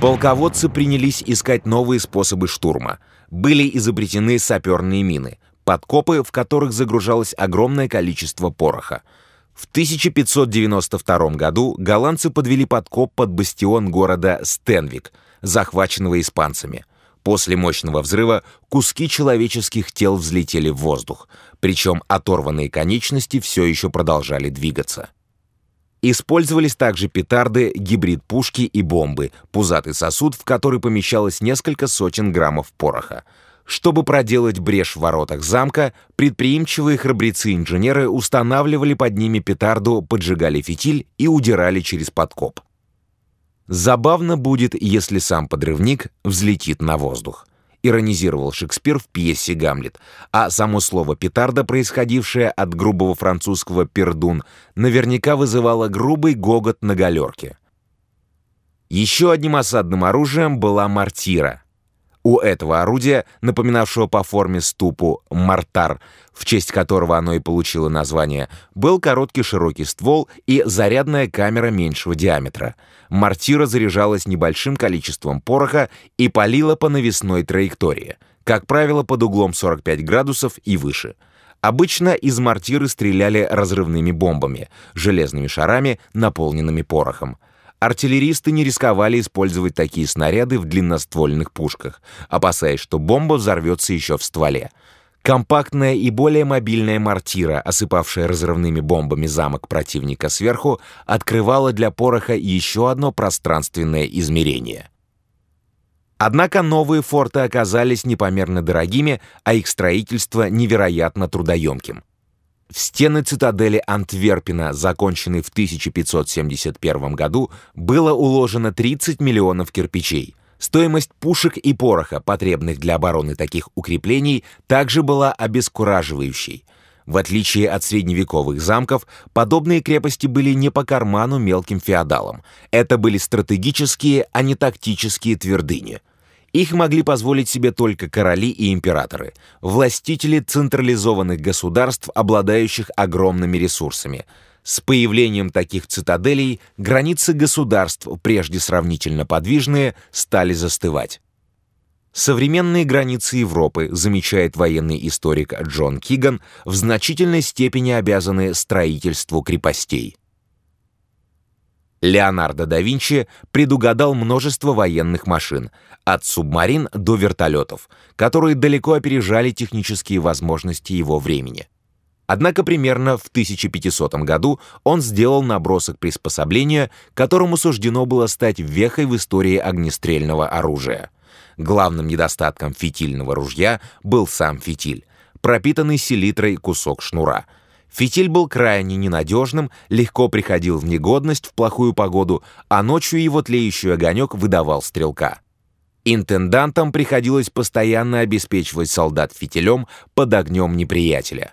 Полководцы принялись искать новые способы штурма. Были изобретены саперные мины, подкопы, в которых загружалось огромное количество пороха. В 1592 году голландцы подвели подкоп под бастион города Стенвик, захваченного испанцами. После мощного взрыва куски человеческих тел взлетели в воздух, причем оторванные конечности все еще продолжали двигаться. Использовались также петарды, гибрид-пушки и бомбы, пузатый сосуд, в который помещалось несколько сотен граммов пороха. Чтобы проделать брешь в воротах замка, предприимчивые храбрецы-инженеры устанавливали под ними петарду, поджигали фитиль и удирали через подкоп. Забавно будет, если сам подрывник взлетит на воздух иронизировал Шекспир в пьесе «Гамлет», а само слово «петарда», происходившее от грубого французского «пердун», наверняка вызывало грубый гогот на галерке. Еще одним осадным оружием была мортира — у этого орудия, напоминавшего по форме ступу «мортар», в честь которого оно и получило название, был короткий широкий ствол и зарядная камера меньшего диаметра. Мортира заряжалась небольшим количеством пороха и палила по навесной траектории, как правило, под углом 45 градусов и выше. Обычно из мортиры стреляли разрывными бомбами, железными шарами, наполненными порохом. Артиллеристы не рисковали использовать такие снаряды в длинноствольных пушках, опасаясь, что бомба взорвется еще в стволе. Компактная и более мобильная мортира, осыпавшая разрывными бомбами замок противника сверху, открывала для пороха еще одно пространственное измерение. Однако новые форты оказались непомерно дорогими, а их строительство невероятно трудоемким. В стены цитадели Антверпена, законченной в 1571 году, было уложено 30 миллионов кирпичей. Стоимость пушек и пороха, потребных для обороны таких укреплений, также была обескураживающей. В отличие от средневековых замков, подобные крепости были не по карману мелким феодалам. Это были стратегические, а не тактические твердыни. Их могли позволить себе только короли и императоры, властители централизованных государств, обладающих огромными ресурсами. С появлением таких цитаделей границы государств, прежде сравнительно подвижные, стали застывать. Современные границы Европы, замечает военный историк Джон Киган, в значительной степени обязаны строительству крепостей. Леонардо да Винчи предугадал множество военных машин, от субмарин до вертолетов, которые далеко опережали технические возможности его времени. Однако примерно в 1500 году он сделал набросок приспособления, которому суждено было стать вехой в истории огнестрельного оружия. Главным недостатком фитильного ружья был сам фитиль, пропитанный селитрой кусок шнура — Фитиль был крайне ненадежным, легко приходил в негодность в плохую погоду, а ночью его тлеющий огонек выдавал стрелка. Интендантам приходилось постоянно обеспечивать солдат фитилем под огнем неприятеля.